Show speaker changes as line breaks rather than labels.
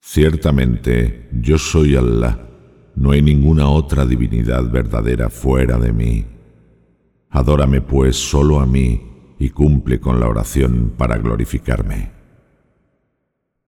Ciertamente, yo soy Allah, no hay ninguna otra divinidad verdadera fuera de mí. Adórame pues solo a mí y cumple con la oración para glorificarme.